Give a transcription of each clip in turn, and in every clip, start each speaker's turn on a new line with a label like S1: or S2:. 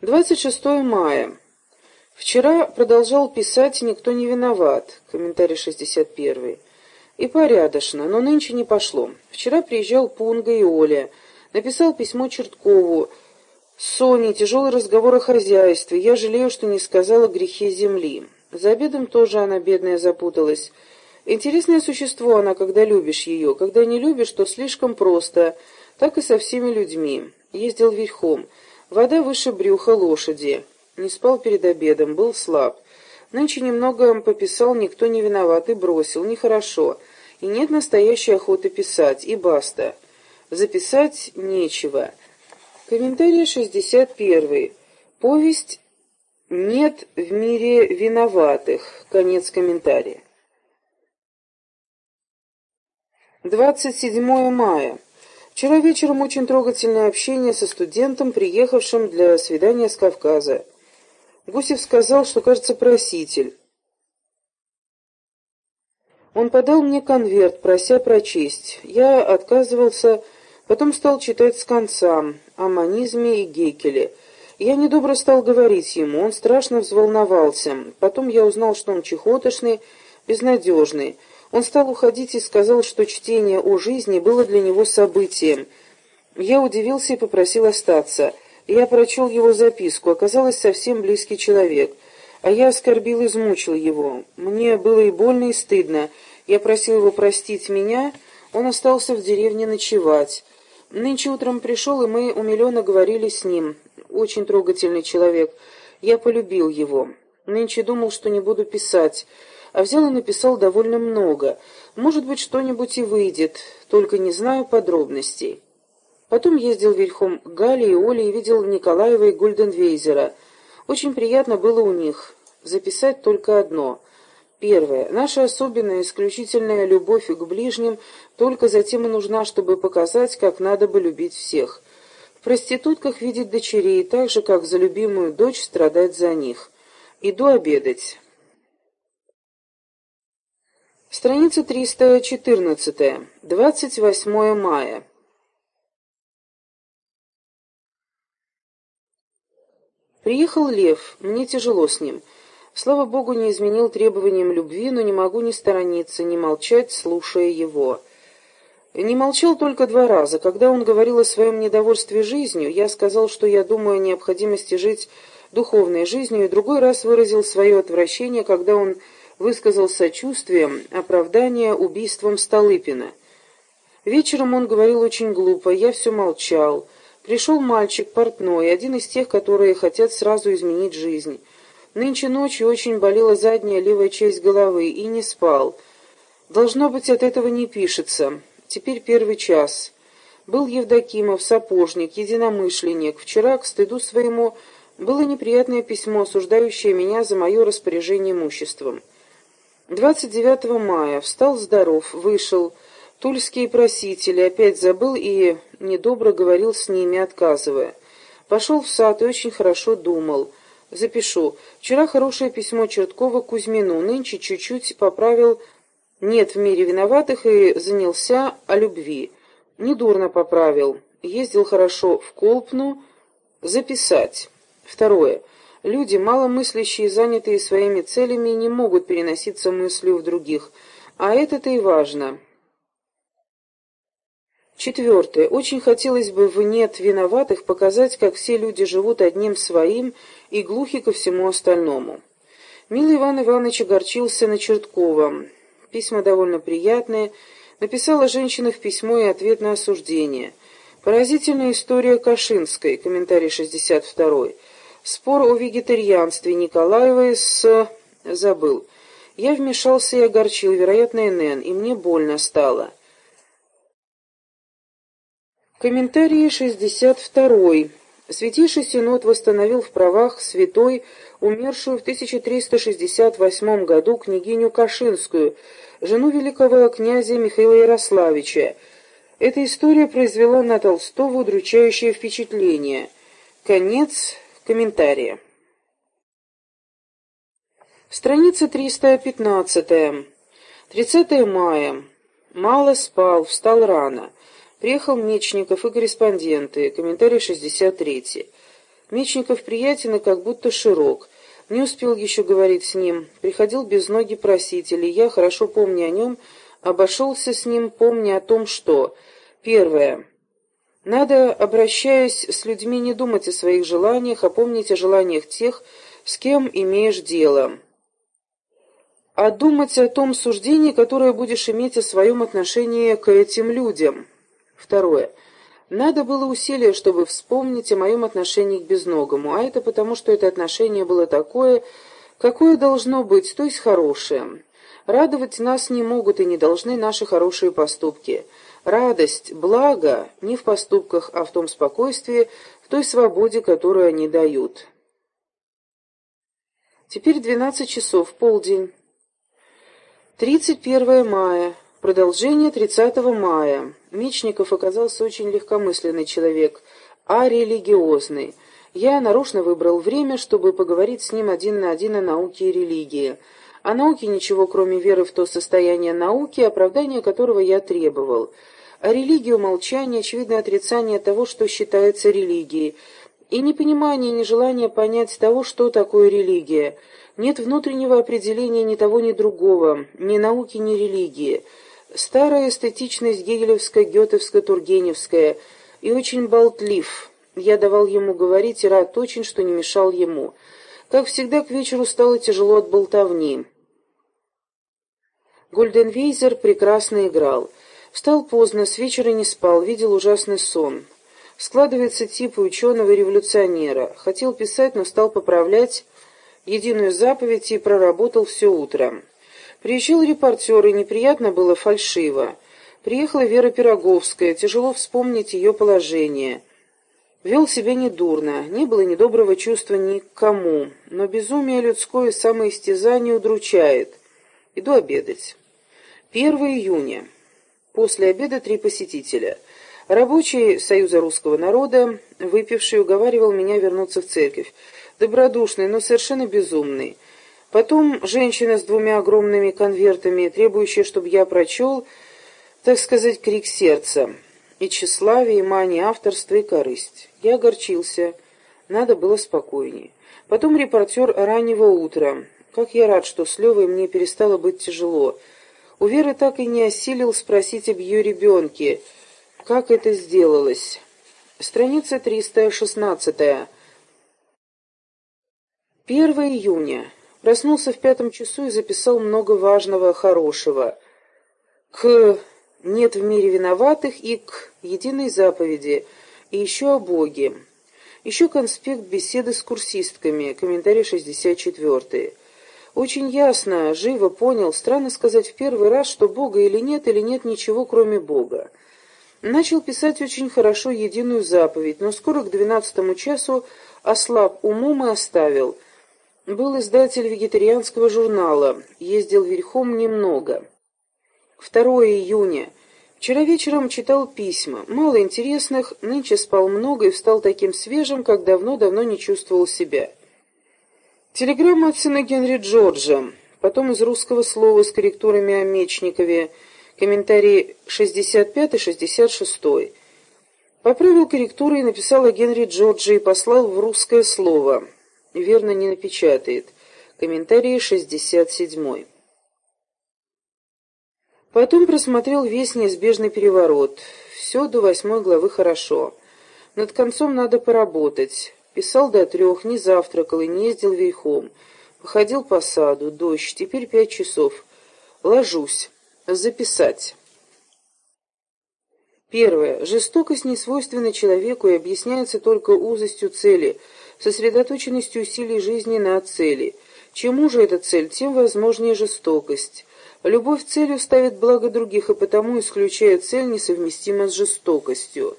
S1: 26 мая. Вчера продолжал писать «Никто не виноват», комментарий 61 и порядочно, но нынче не пошло. Вчера приезжал Пунга и Оля, написал письмо Черткову, Соне тяжелый разговор о хозяйстве, я жалею, что не сказала грехе земли. За обедом тоже она, бедная, запуталась. Интересное существо она, когда любишь ее, когда не любишь, то слишком просто, так и со всеми людьми. Ездил верхом. Вода выше брюха лошади. Не спал перед обедом, был слаб. Нынче немного пописал, никто не виноват, и бросил, нехорошо. И нет настоящей охоты писать, и баста. Записать нечего. Комментарий 61. Повесть «Нет в мире виноватых». Конец комментария. 27 мая. Вчера вечером очень трогательное общение со студентом, приехавшим для свидания с Кавказа. Гусев сказал, что, кажется, проситель. Он подал мне конверт, прося прочесть. Я отказывался, потом стал читать с конца о манизме и Гекеле. Я недобро стал говорить ему, он страшно взволновался. Потом я узнал, что он чехотошный, безнадежный. Он стал уходить и сказал, что чтение о жизни было для него событием. Я удивился и попросил остаться. Я прочел его записку, оказалось совсем близкий человек. А я оскорбил и измучил его. Мне было и больно, и стыдно. Я просил его простить меня, он остался в деревне ночевать. Нынче утром пришел, и мы умиленно говорили с ним. Очень трогательный человек. Я полюбил его. Нынче думал, что не буду писать а взял и написал довольно много. Может быть, что-нибудь и выйдет, только не знаю подробностей. Потом ездил верхом к Гале и Оле и видел Николаева и Гульденвейзера. Очень приятно было у них. Записать только одно. Первое. Наша особенная, исключительная любовь к ближним только затем и нужна, чтобы показать, как надо бы любить всех. В проститутках видеть дочерей, так же, как за любимую дочь страдать за них. Иду обедать. Страница 314. 28 мая. Приехал Лев, мне тяжело с ним. Слава Богу, не изменил требованиям любви, но не могу ни сторониться, ни молчать, слушая его. Не молчал только два раза. Когда он говорил о своем недовольстве жизнью, я сказал, что я думаю о необходимости жить духовной жизнью, и другой раз выразил свое отвращение, когда он высказал сочувствие, оправдание убийством Столыпина. Вечером он говорил очень глупо, я все молчал. Пришел мальчик портной, один из тех, которые хотят сразу изменить жизнь. Нынче ночью очень болела задняя левая часть головы и не спал. Должно быть, от этого не пишется. Теперь первый час. Был Евдокимов, сапожник, единомышленник. Вчера, к стыду своему, было неприятное письмо, осуждающее меня за мое распоряжение имуществом. 29 мая. Встал здоров, вышел. Тульские просители опять забыл и недобро говорил с ними, отказывая. Пошел в сад и очень хорошо думал. Запишу. Вчера хорошее письмо Черткова Кузьмину, нынче чуть-чуть поправил «нет в мире виноватых» и занялся о любви. Недурно поправил. Ездил хорошо в Колпну. Записать. Второе. Люди, маломыслящие, занятые своими целями, не могут переноситься мыслью в других, а это-то и важно. Четвертое. Очень хотелось бы в «нет виноватых» показать, как все люди живут одним своим и глухи ко всему остальному. Милый Иван Иванович огорчился на Черткова. Письма довольно приятные. Написала женщинах письмо и ответ на осуждение. Поразительная история Кашинской, комментарий 62 Спор о вегетарианстве Николаевой с... забыл. Я вмешался и огорчил, вероятно, НН, и мне больно стало. Комментарий 62. Святейший Синод восстановил в правах святой, умершую в 1368 году княгиню Кашинскую, жену великого князя Михаила Ярославича. Эта история произвела на Толстого удручающее впечатление. Конец Комментарии. Страница 315. 30 мая. Мало спал, встал рано. Приехал Мечников и корреспонденты. Комментарий 63. Мечников приятен и как будто широк. Не успел еще говорить с ним. Приходил без ноги проситель, и я, хорошо помня о нем, обошелся с ним, помня о том, что... Первое. Надо, обращаясь с людьми, не думать о своих желаниях, а помнить о желаниях тех, с кем имеешь дело. А думать о том суждении, которое будешь иметь о своем отношении к этим людям. Второе. Надо было усилие, чтобы вспомнить о моем отношении к безногому, а это потому, что это отношение было такое, какое должно быть, то есть хорошее. Радовать нас не могут и не должны наши хорошие поступки. Радость, благо не в поступках, а в том спокойствии, в той свободе, которую они дают. Теперь двенадцать часов, полдень. Тридцать первое мая. Продолжение 30 мая. Мечников оказался очень легкомысленный человек, а религиозный. Я нарочно выбрал время, чтобы поговорить с ним один на один о науке и религии. О науке ничего, кроме веры в то состояние науки, оправдания которого я требовал. А религию молчание, очевидное отрицание того, что считается религией, и непонимание и нежелание понять того, что такое религия. Нет внутреннего определения ни того, ни другого, ни науки, ни религии. Старая эстетичность гегелевская, гетовская, тургеневская и очень болтлив. Я давал ему говорить и рад очень, что не мешал ему. Как всегда, к вечеру стало тяжело от болтовни. Гольденвейзер прекрасно играл. Встал поздно, с вечера не спал, видел ужасный сон. Складывается тип ученого-революционера. Хотел писать, но стал поправлять единую заповедь и проработал все утро. Приезжал репортер, и неприятно было фальшиво. Приехала Вера Пироговская, тяжело вспомнить ее положение. Вел себя недурно, не было ни доброго чувства ни к кому, но безумие людское самоистязание удручает. Иду обедать. 1 июня. После обеда три посетителя. Рабочий Союза русского народа, выпивший, уговаривал меня вернуться в церковь. Добродушный, но совершенно безумный. Потом женщина с двумя огромными конвертами, требующая, чтобы я прочел, так сказать, крик сердца. И тщеславие, и мания авторства, и корысть. Я огорчился. Надо было спокойнее. Потом репортер раннего утра. Как я рад, что с Левой мне перестало быть тяжело. У Веры так и не осилил спросить об ее ребенке. Как это сделалось? Страница 316. 1 июня. Проснулся в пятом часу и записал много важного, хорошего. К «Нет в мире виноватых» и к «Единой заповеди», и еще о Боге. Еще конспект беседы с курсистками, комментарий 64. Очень ясно, живо понял, странно сказать в первый раз, что Бога или нет, или нет ничего, кроме Бога. Начал писать очень хорошо единую заповедь, но скоро к двенадцатому часу ослаб умом и оставил – был издатель вегетарианского журнала, ездил верхом немного. 2 июня. Вчера вечером читал письма, мало интересных, нынче спал много и встал таким свежим, как давно-давно не чувствовал себя. Телеграмма от сына Генри Джорджа, потом из русского слова с корректурами о Мечникове, комментарии 65 и 66. Поправил корректуры и написал о Генри Джорджа и послал в русское слово верно не напечатает. Комментарий 67. Потом просмотрел весь неизбежный переворот. Все до восьмой главы хорошо. Над концом надо поработать. Писал до трех, не завтракал и не ездил верхом. Походил по саду, дождь, теперь пять часов. Ложусь. Записать. Первое. Жестокость не свойственна человеку и объясняется только узостью цели – сосредоточенностью усилий жизни на цели. Чему же эта цель, тем возможнее жестокость. Любовь целью ставит благо других, и потому исключает цель, несовместимо с жестокостью.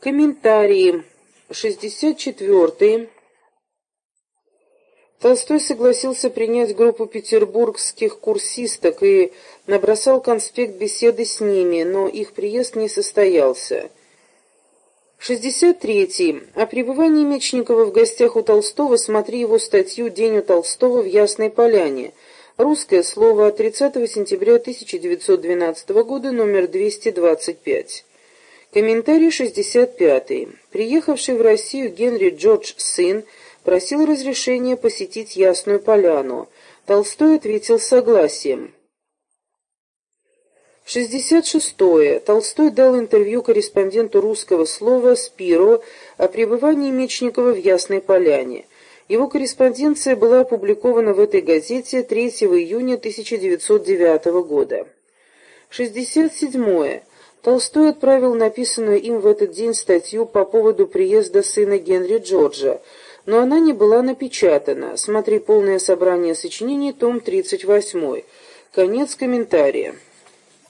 S1: Комментарии. 64. Толстой согласился принять группу петербургских курсисток и набросал конспект беседы с ними, но их приезд не состоялся. 63. О пребывании Мечникова в гостях у Толстого смотри его статью «День у Толстого в Ясной Поляне». Русское слово 30 сентября 1912 года, номер 225. Комментарий 65. Приехавший в Россию Генри Джордж сын просил разрешения посетить Ясную Поляну. Толстой ответил согласием. 66. Толстой дал интервью корреспонденту русского слова Спиро о пребывании Мечникова в Ясной Поляне. Его корреспонденция была опубликована в этой газете 3 июня 1909 года. 67. Толстой отправил написанную им в этот день статью по поводу приезда сына Генри Джорджа, но она не была напечатана. Смотри полное собрание сочинений, том 38. Конец комментария.